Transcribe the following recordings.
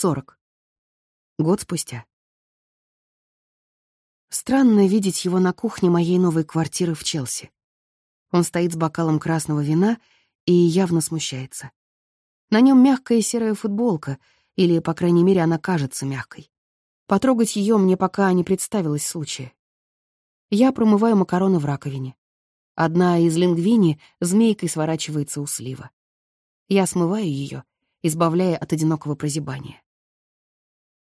сорок. Год спустя. Странно видеть его на кухне моей новой квартиры в Челси. Он стоит с бокалом красного вина и явно смущается. На нем мягкая серая футболка, или, по крайней мере, она кажется мягкой. Потрогать ее мне пока не представилось случая. Я промываю макароны в раковине. Одна из лингвини змейкой сворачивается у слива. Я смываю ее, избавляя от одинокого прозябания.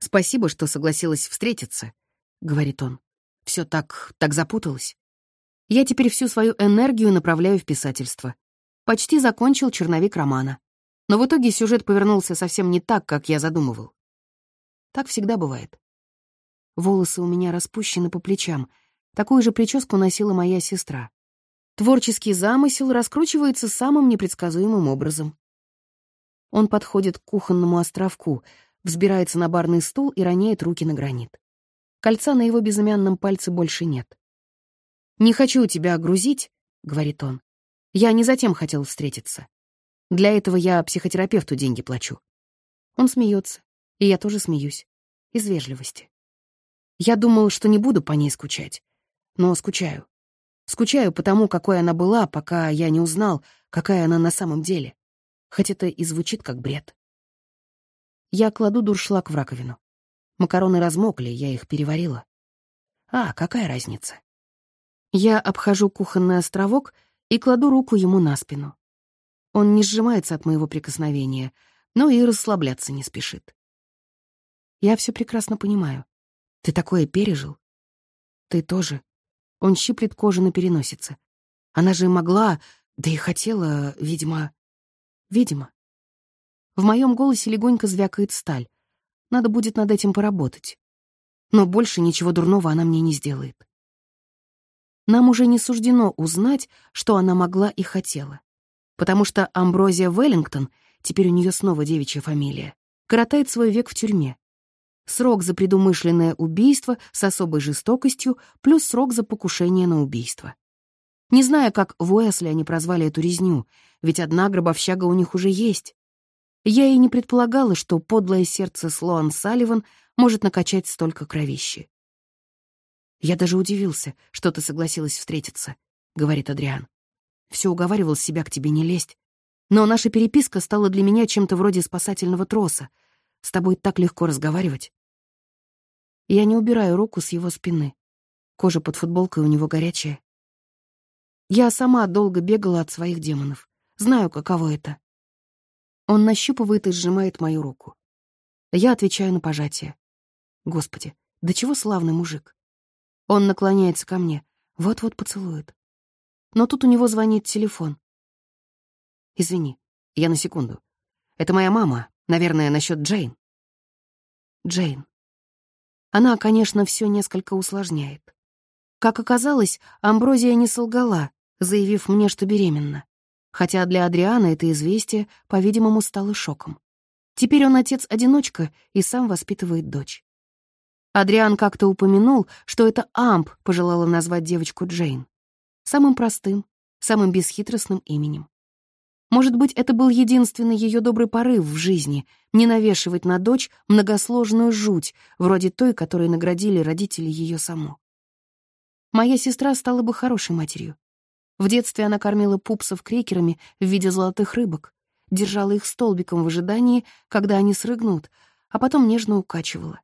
«Спасибо, что согласилась встретиться», — говорит он. Все так, так запуталось. Я теперь всю свою энергию направляю в писательство. Почти закончил черновик романа. Но в итоге сюжет повернулся совсем не так, как я задумывал. Так всегда бывает. Волосы у меня распущены по плечам. Такую же прическу носила моя сестра. Творческий замысел раскручивается самым непредсказуемым образом. Он подходит к кухонному островку, взбирается на барный стул и роняет руки на гранит. Кольца на его безымянном пальце больше нет. «Не хочу тебя грузить», — говорит он. «Я не затем хотел встретиться. Для этого я психотерапевту деньги плачу». Он смеется, и я тоже смеюсь. Из вежливости. Я думал, что не буду по ней скучать. Но скучаю. Скучаю потому, какой она была, пока я не узнал, какая она на самом деле. Хоть это и звучит как бред. Я кладу дуршлаг в раковину. Макароны размокли, я их переварила. А, какая разница? Я обхожу кухонный островок и кладу руку ему на спину. Он не сжимается от моего прикосновения, но и расслабляться не спешит. Я все прекрасно понимаю. Ты такое пережил? Ты тоже. Он щиплет кожу на переносице. Она же могла, да и хотела, видимо... Видимо. В моем голосе легонько звякает сталь. Надо будет над этим поработать. Но больше ничего дурного она мне не сделает. Нам уже не суждено узнать, что она могла и хотела. Потому что Амброзия Веллингтон, теперь у нее снова девичья фамилия, коротает свой век в тюрьме. Срок за предумышленное убийство с особой жестокостью плюс срок за покушение на убийство. Не знаю, как в Уэсли они прозвали эту резню, ведь одна гробовщага у них уже есть. Я и не предполагала, что подлое сердце Слоан Салливан может накачать столько кровищи. «Я даже удивился, что ты согласилась встретиться», — говорит Адриан. Все уговаривал себя к тебе не лезть. Но наша переписка стала для меня чем-то вроде спасательного троса. С тобой так легко разговаривать». Я не убираю руку с его спины. Кожа под футболкой у него горячая. Я сама долго бегала от своих демонов. Знаю, каково это. Он нащупывает и сжимает мою руку. Я отвечаю на пожатие. Господи, да чего славный мужик. Он наклоняется ко мне, вот-вот поцелует. Но тут у него звонит телефон. Извини, я на секунду. Это моя мама, наверное, насчет Джейн. Джейн. Она, конечно, все несколько усложняет. Как оказалось, Амброзия не солгала, заявив мне, что беременна. Хотя для Адриана это известие, по-видимому, стало шоком. Теперь он отец-одиночка и сам воспитывает дочь. Адриан как-то упомянул, что это Амп пожелала назвать девочку Джейн. Самым простым, самым бесхитростным именем. Может быть, это был единственный ее добрый порыв в жизни — не навешивать на дочь многосложную жуть, вроде той, которой наградили родители ее саму. Моя сестра стала бы хорошей матерью. В детстве она кормила пупсов крекерами в виде золотых рыбок, держала их столбиком в ожидании, когда они срыгнут, а потом нежно укачивала.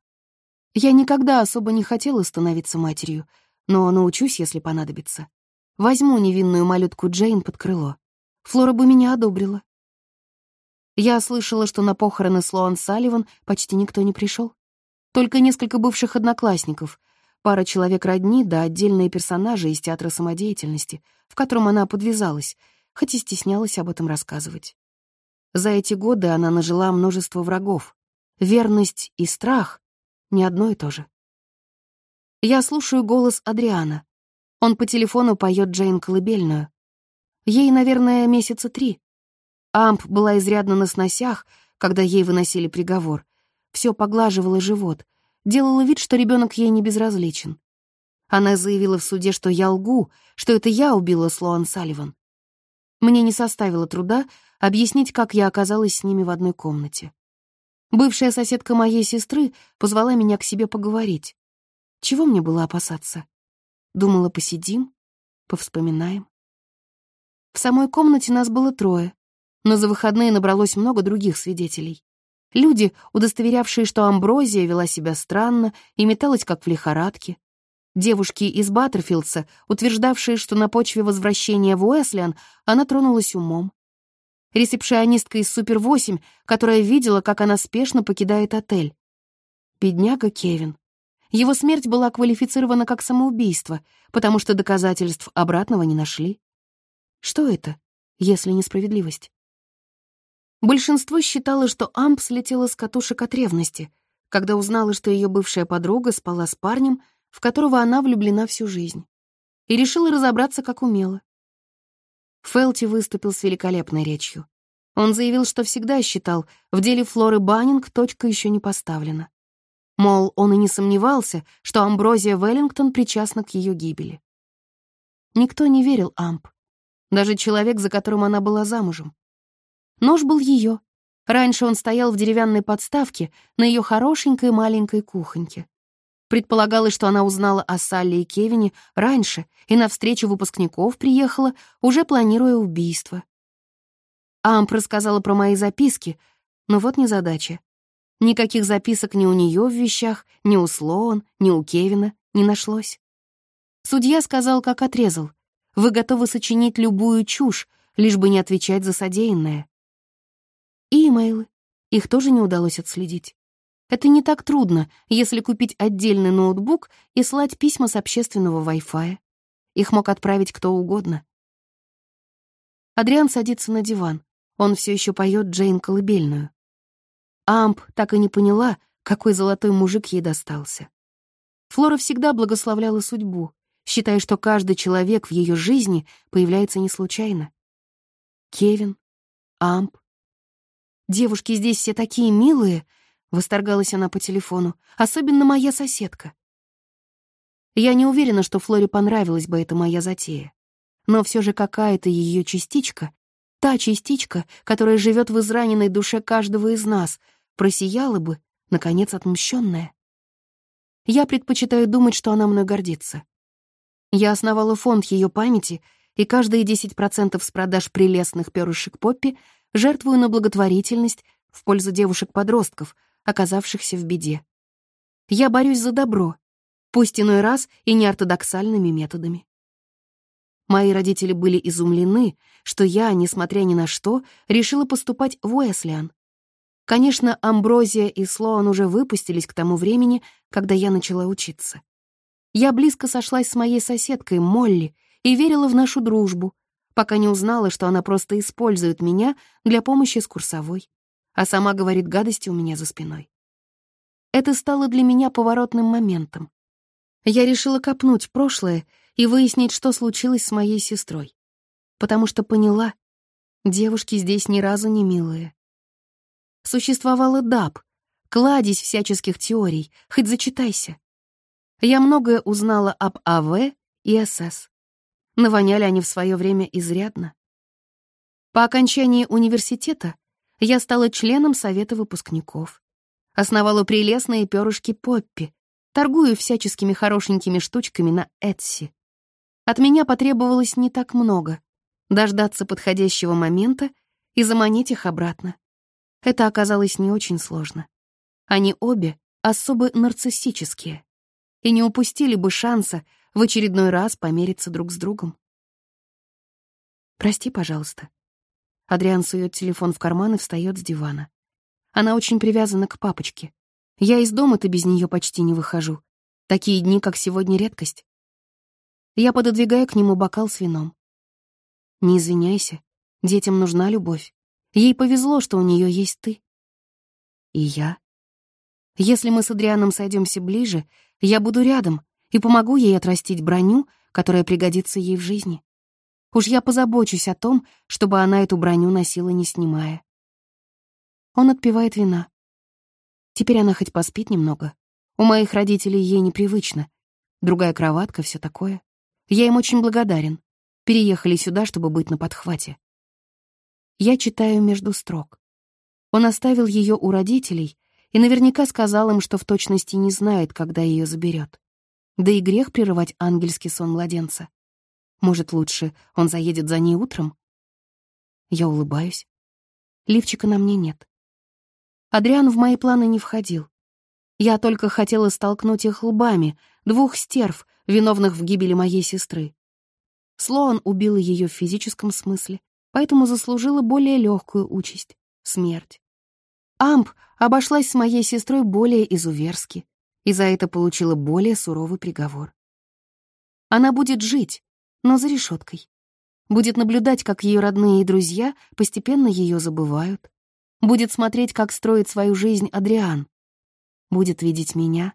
Я никогда особо не хотела становиться матерью, но научусь, если понадобится. Возьму невинную малютку Джейн под крыло. Флора бы меня одобрила. Я слышала, что на похороны Слоан Салливан почти никто не пришел. Только несколько бывших одноклассников, пара человек родни да отдельные персонажи из театра самодеятельности, в котором она подвязалась, хоть и стеснялась об этом рассказывать. За эти годы она нажила множество врагов. Верность и страх — не одно и то же. Я слушаю голос Адриана. Он по телефону поет Джейн колыбельную. Ей, наверное, месяца три. Амп была изрядно на сносях, когда ей выносили приговор. Все поглаживала живот — делала вид, что ребенок ей не безразличен. Она заявила в суде, что я лгу, что это я убила Слоан Салливан. Мне не составило труда объяснить, как я оказалась с ними в одной комнате. Бывшая соседка моей сестры позвала меня к себе поговорить. Чего мне было опасаться? Думала, посидим, повспоминаем. В самой комнате нас было трое, но за выходные набралось много других свидетелей. Люди, удостоверявшие, что Амброзия вела себя странно и металась как в лихорадке. Девушки из Баттерфилдса, утверждавшие, что на почве возвращения в Уэслиан она тронулась умом. Ресепшионистка из Супер-8, которая видела, как она спешно покидает отель. Бедняга Кевин. Его смерть была квалифицирована как самоубийство, потому что доказательств обратного не нашли. Что это, если несправедливость? Большинство считало, что Амп слетела с катушек от ревности, когда узнала, что ее бывшая подруга спала с парнем, в которого она влюблена всю жизнь, и решила разобраться, как умела. Фелти выступил с великолепной речью. Он заявил, что всегда считал, в деле Флоры Баннинг точка еще не поставлена. Мол, он и не сомневался, что Амброзия Веллингтон причастна к ее гибели. Никто не верил Амп, даже человек, за которым она была замужем. Нож был ее. Раньше он стоял в деревянной подставке на ее хорошенькой маленькой кухоньке. Предполагалось, что она узнала о Салли и Кевине раньше и на встречу выпускников приехала, уже планируя убийство. Амп рассказала про мои записки, но вот незадача. Никаких записок ни у нее в вещах, ни у Слоан, ни у Кевина не нашлось. Судья сказал, как отрезал. Вы готовы сочинить любую чушь, лишь бы не отвечать за содеянное. И имейлы. Их тоже не удалось отследить. Это не так трудно, если купить отдельный ноутбук и слать письма с общественного Wi-Fi. Их мог отправить кто угодно. Адриан садится на диван. Он все еще поет Джейн колыбельную. Амп так и не поняла, какой золотой мужик ей достался. Флора всегда благословляла судьбу, считая, что каждый человек в ее жизни появляется не случайно. Кевин, Амп. Девушки здесь все такие милые, Восторгалась она по телефону. «Особенно моя соседка». Я не уверена, что Флоре понравилась бы эта моя затея. Но все же какая-то ее частичка, та частичка, которая живет в израненной душе каждого из нас, просияла бы, наконец, отмщенная. Я предпочитаю думать, что она мной гордится. Я основала фонд ее памяти, и каждые 10% с продаж прелестных перышек Поппи жертвую на благотворительность в пользу девушек-подростков, оказавшихся в беде. Я борюсь за добро, пусть иной раз и неортодоксальными методами. Мои родители были изумлены, что я, несмотря ни на что, решила поступать в Уэслиан. Конечно, Амброзия и Слоан уже выпустились к тому времени, когда я начала учиться. Я близко сошлась с моей соседкой Молли и верила в нашу дружбу, пока не узнала, что она просто использует меня для помощи с курсовой а сама говорит гадости у меня за спиной. Это стало для меня поворотным моментом. Я решила копнуть прошлое и выяснить, что случилось с моей сестрой. Потому что поняла, девушки здесь ни разу не милые. Существовала ДАП, кладезь всяческих теорий, хоть зачитайся. Я многое узнала об АВ и СС. Навоняли они в свое время изрядно. По окончании университета я стала членом совета выпускников. Основала прелестные перышки Поппи, торгую всяческими хорошенькими штучками на Этси. От меня потребовалось не так много — дождаться подходящего момента и заманить их обратно. Это оказалось не очень сложно. Они обе особо нарциссические и не упустили бы шанса в очередной раз помериться друг с другом. Прости, пожалуйста. Адриан сует телефон в карман и встает с дивана. Она очень привязана к папочке. Я из дома-то без нее почти не выхожу. Такие дни, как сегодня, редкость. Я пододвигаю к нему бокал с вином. Не извиняйся, детям нужна любовь. Ей повезло, что у нее есть ты. И я. Если мы с Адрианом сойдемся ближе, я буду рядом и помогу ей отрастить броню, которая пригодится ей в жизни. Уж я позабочусь о том, чтобы она эту броню носила, не снимая. Он отпивает вина. Теперь она хоть поспит немного. У моих родителей ей непривычно. Другая кроватка, все такое. Я им очень благодарен. Переехали сюда, чтобы быть на подхвате. Я читаю между строк. Он оставил ее у родителей и наверняка сказал им, что в точности не знает, когда ее заберет. Да и грех прерывать ангельский сон младенца. Может, лучше он заедет за ней утром? Я улыбаюсь. Лифчика на мне нет. Адриан в мои планы не входил. Я только хотела столкнуть их лбами, двух стерв, виновных в гибели моей сестры. Слоан убила ее в физическом смысле, поэтому заслужила более легкую участь — смерть. Амп обошлась с моей сестрой более изуверски, и за это получила более суровый приговор. Она будет жить, но за решеткой. Будет наблюдать, как ее родные и друзья постепенно ее забывают. Будет смотреть, как строит свою жизнь Адриан. Будет видеть меня.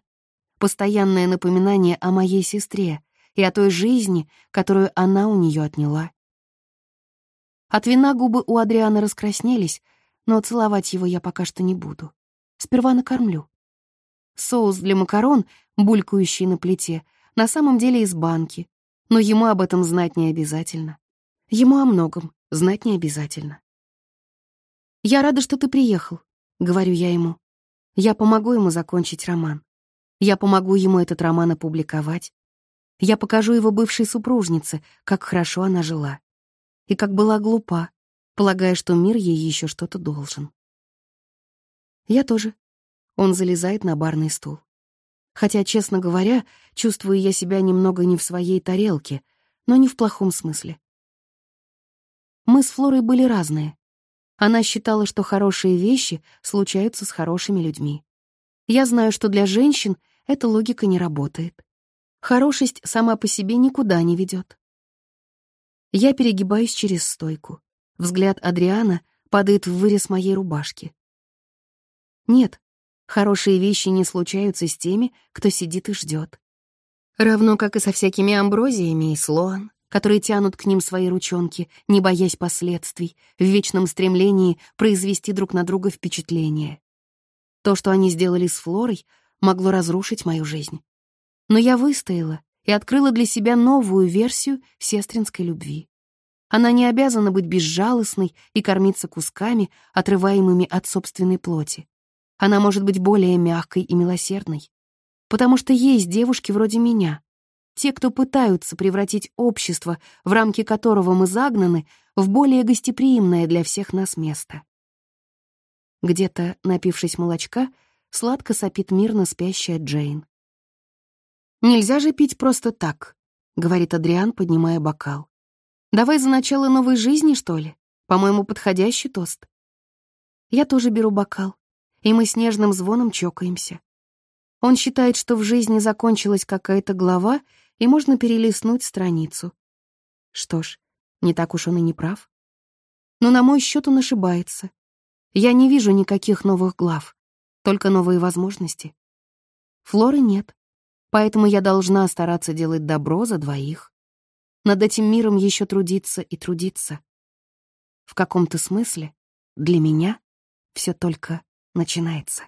Постоянное напоминание о моей сестре и о той жизни, которую она у нее отняла. От вина губы у Адриана раскраснелись, но целовать его я пока что не буду. Сперва накормлю. Соус для макарон, булькающий на плите, на самом деле из банки, но ему об этом знать не обязательно. Ему о многом знать не обязательно. «Я рада, что ты приехал», — говорю я ему. Я помогу ему закончить роман. Я помогу ему этот роман опубликовать. Я покажу его бывшей супружнице, как хорошо она жила. И как была глупа, полагая, что мир ей еще что-то должен. Я тоже. Он залезает на барный стул. Хотя, честно говоря, чувствую я себя немного не в своей тарелке, но не в плохом смысле. Мы с Флорой были разные. Она считала, что хорошие вещи случаются с хорошими людьми. Я знаю, что для женщин эта логика не работает. Хорошесть сама по себе никуда не ведет. Я перегибаюсь через стойку. Взгляд Адриана падает в вырез моей рубашки. Нет, хорошие вещи не случаются с теми, кто сидит и ждет. Равно как и со всякими амброзиями и слоан, которые тянут к ним свои ручонки, не боясь последствий, в вечном стремлении произвести друг на друга впечатление. То, что они сделали с Флорой, могло разрушить мою жизнь. Но я выстояла и открыла для себя новую версию сестринской любви. Она не обязана быть безжалостной и кормиться кусками, отрываемыми от собственной плоти. Она может быть более мягкой и милосердной. Потому что есть девушки вроде меня. Те, кто пытаются превратить общество, в рамки которого мы загнаны, в более гостеприимное для всех нас место. Где-то, напившись молочка, сладко сопит мирно спящая Джейн. «Нельзя же пить просто так», — говорит Адриан, поднимая бокал. Давай за начало новой жизни, что ли? По-моему, подходящий тост. Я тоже беру бокал, и мы с нежным звоном чокаемся. Он считает, что в жизни закончилась какая-то глава, и можно перелистнуть страницу. Что ж, не так уж он и не прав. Но на мой счет он ошибается. Я не вижу никаких новых глав, только новые возможности. Флоры нет, поэтому я должна стараться делать добро за двоих. Над этим миром еще трудиться и трудиться. В каком-то смысле для меня все только начинается.